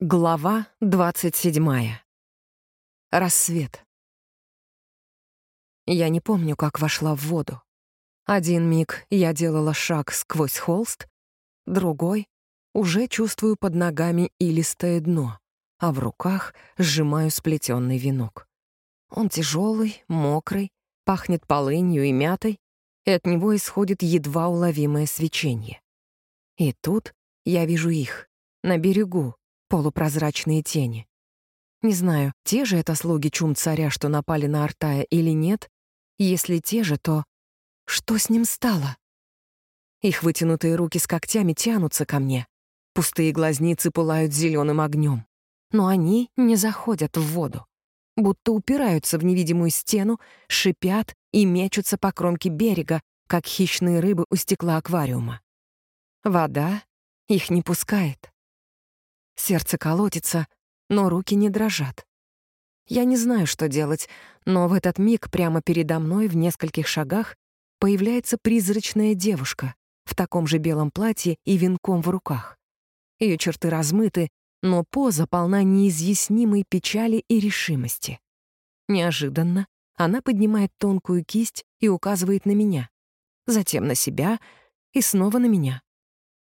Глава 27. Рассвет. Я не помню, как вошла в воду. Один миг я делала шаг сквозь холст, другой — уже чувствую под ногами илистое дно, а в руках сжимаю сплетенный венок. Он тяжелый, мокрый, пахнет полынью и мятой, и от него исходит едва уловимое свечение. И тут я вижу их, на берегу, полупрозрачные тени. Не знаю, те же это слуги чум-царя, что напали на Артая, или нет. Если те же, то что с ним стало? Их вытянутые руки с когтями тянутся ко мне. Пустые глазницы пылают зеленым огнем. Но они не заходят в воду. Будто упираются в невидимую стену, шипят и мечутся по кромке берега, как хищные рыбы у стекла аквариума. Вода их не пускает. Сердце колотится, но руки не дрожат. Я не знаю, что делать, но в этот миг прямо передо мной в нескольких шагах появляется призрачная девушка в таком же белом платье и венком в руках. Ее черты размыты, но поза полна неизъяснимой печали и решимости. Неожиданно она поднимает тонкую кисть и указывает на меня, затем на себя и снова на меня.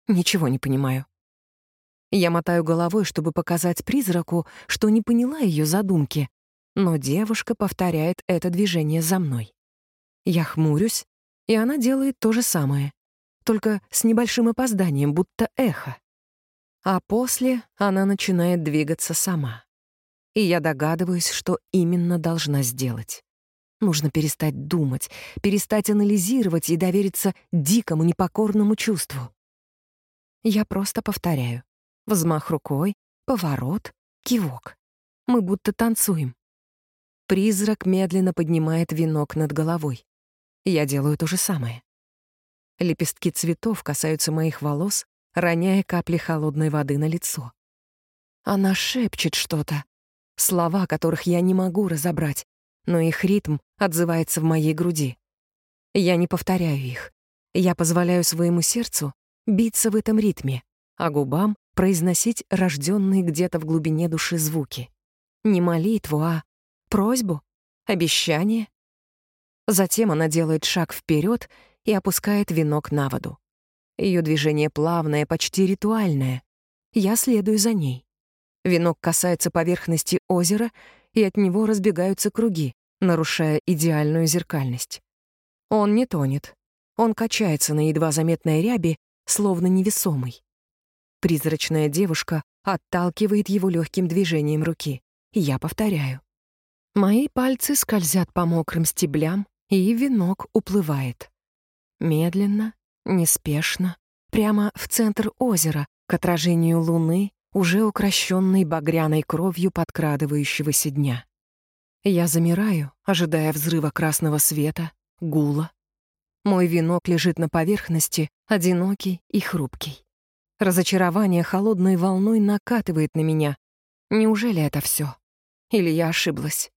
Ничего не понимаю. Я мотаю головой, чтобы показать призраку, что не поняла ее задумки, но девушка повторяет это движение за мной. Я хмурюсь, и она делает то же самое, только с небольшим опозданием, будто эхо. А после она начинает двигаться сама. И я догадываюсь, что именно должна сделать. Нужно перестать думать, перестать анализировать и довериться дикому непокорному чувству. Я просто повторяю. Взмах рукой, поворот, кивок. Мы будто танцуем. Призрак медленно поднимает венок над головой. Я делаю то же самое. Лепестки цветов касаются моих волос, роняя капли холодной воды на лицо. Она шепчет что-то, слова которых я не могу разобрать, но их ритм отзывается в моей груди. Я не повторяю их. Я позволяю своему сердцу биться в этом ритме, а губам произносить рожденные где-то в глубине души звуки. Не молитву, а просьбу, обещание. Затем она делает шаг вперед и опускает венок на воду. Ее движение плавное, почти ритуальное. Я следую за ней. Венок касается поверхности озера, и от него разбегаются круги, нарушая идеальную зеркальность. Он не тонет. Он качается на едва заметной ряби, словно невесомый. Призрачная девушка отталкивает его легким движением руки. Я повторяю. Мои пальцы скользят по мокрым стеблям, и венок уплывает. Медленно, неспешно, прямо в центр озера, к отражению луны, уже укращенной багряной кровью подкрадывающегося дня. Я замираю, ожидая взрыва красного света, гула. Мой венок лежит на поверхности, одинокий и хрупкий. Разочарование холодной волной накатывает на меня. Неужели это все? Или я ошиблась?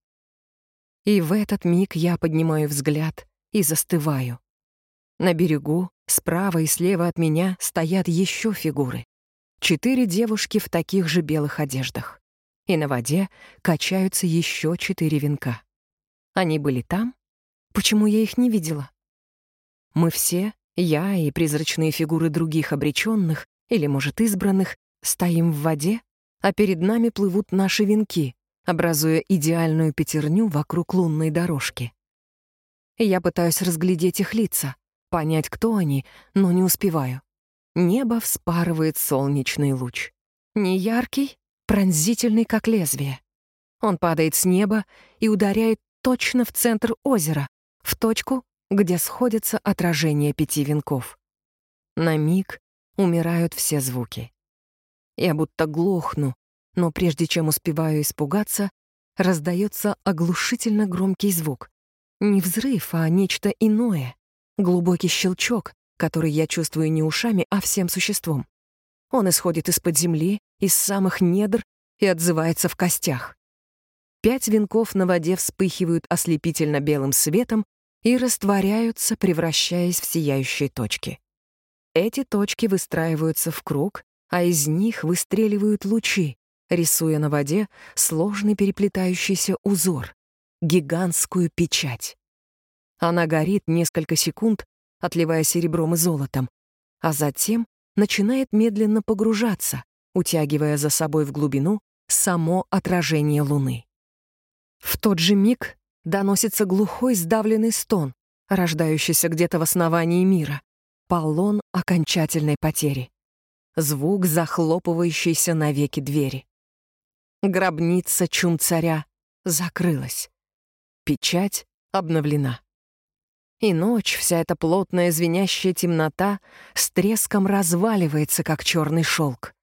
И в этот миг я поднимаю взгляд и застываю. На берегу, справа и слева от меня, стоят еще фигуры. Четыре девушки в таких же белых одеждах. И на воде качаются еще четыре венка. Они были там? Почему я их не видела? Мы все, я и призрачные фигуры других обреченных, или, может, избранных, стоим в воде, а перед нами плывут наши венки, образуя идеальную пятерню вокруг лунной дорожки. Я пытаюсь разглядеть их лица, понять, кто они, но не успеваю. Небо вспарывает солнечный луч. Не яркий, пронзительный, как лезвие. Он падает с неба и ударяет точно в центр озера, в точку, где сходятся отражения пяти венков. На миг умирают все звуки. Я будто глохну, но прежде чем успеваю испугаться, раздается оглушительно громкий звук. Не взрыв, а нечто иное. Глубокий щелчок, который я чувствую не ушами, а всем существом. Он исходит из-под земли, из самых недр и отзывается в костях. Пять венков на воде вспыхивают ослепительно белым светом и растворяются, превращаясь в сияющие точки. Эти точки выстраиваются в круг, а из них выстреливают лучи, рисуя на воде сложный переплетающийся узор, гигантскую печать. Она горит несколько секунд, отливая серебром и золотом, а затем начинает медленно погружаться, утягивая за собой в глубину само отражение Луны. В тот же миг доносится глухой сдавленный стон, рождающийся где-то в основании мира, полон окончательной потери. Звук захлопывающейся навеки двери. Гробница чум-царя закрылась. Печать обновлена. И ночь, вся эта плотная звенящая темнота, с треском разваливается, как черный шелк.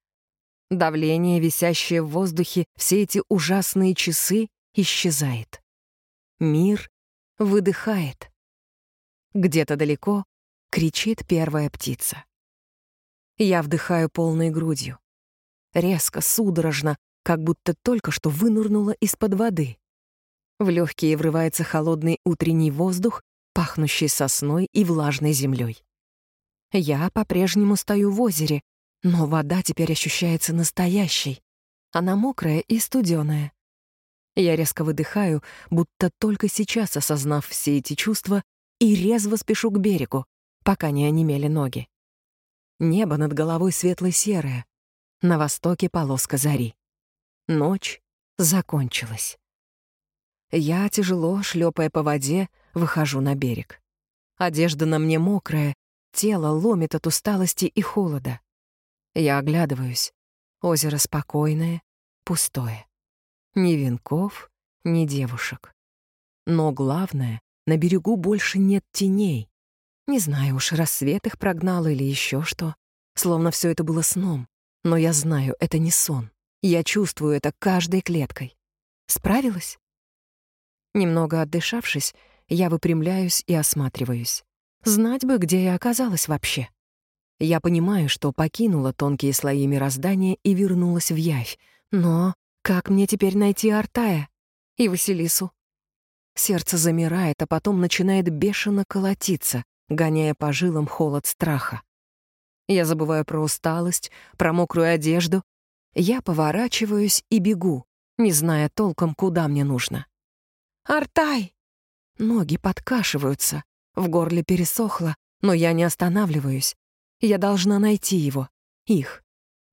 Давление, висящее в воздухе все эти ужасные часы, исчезает. Мир выдыхает. Где-то далеко кричит первая птица. Я вдыхаю полной грудью. Резко, судорожно, как будто только что вынурнула из-под воды. В легкие врывается холодный утренний воздух, пахнущий сосной и влажной землей. Я по-прежнему стою в озере, но вода теперь ощущается настоящей. Она мокрая и студеная. Я резко выдыхаю, будто только сейчас осознав все эти чувства, и резво спешу к берегу, пока не онемели ноги. Небо над головой светло-серое. На востоке полоска зари. Ночь закончилась. Я, тяжело шлепая по воде, выхожу на берег. Одежда на мне мокрая, тело ломит от усталости и холода. Я оглядываюсь. Озеро спокойное, пустое. Ни венков, ни девушек. Но главное, на берегу больше нет теней. Не знаю уж, рассвет их прогнал или еще что. Словно все это было сном. Но я знаю, это не сон. Я чувствую это каждой клеткой. Справилась? Немного отдышавшись, я выпрямляюсь и осматриваюсь. Знать бы, где я оказалась вообще. Я понимаю, что покинула тонкие слои мироздания и вернулась в явь. Но как мне теперь найти Артая и Василису? Сердце замирает, а потом начинает бешено колотиться, гоняя по жилам холод страха. Я забываю про усталость, про мокрую одежду. Я поворачиваюсь и бегу, не зная толком, куда мне нужно. «Артай!» Ноги подкашиваются, в горле пересохло, но я не останавливаюсь. Я должна найти его, их.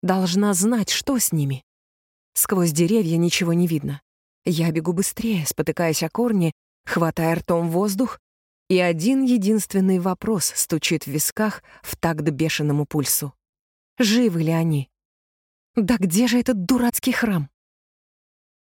Должна знать, что с ними. Сквозь деревья ничего не видно. Я бегу быстрее, спотыкаясь о корни, хватая ртом воздух, и один единственный вопрос стучит в висках в такт бешеному пульсу. Живы ли они? Да где же этот дурацкий храм?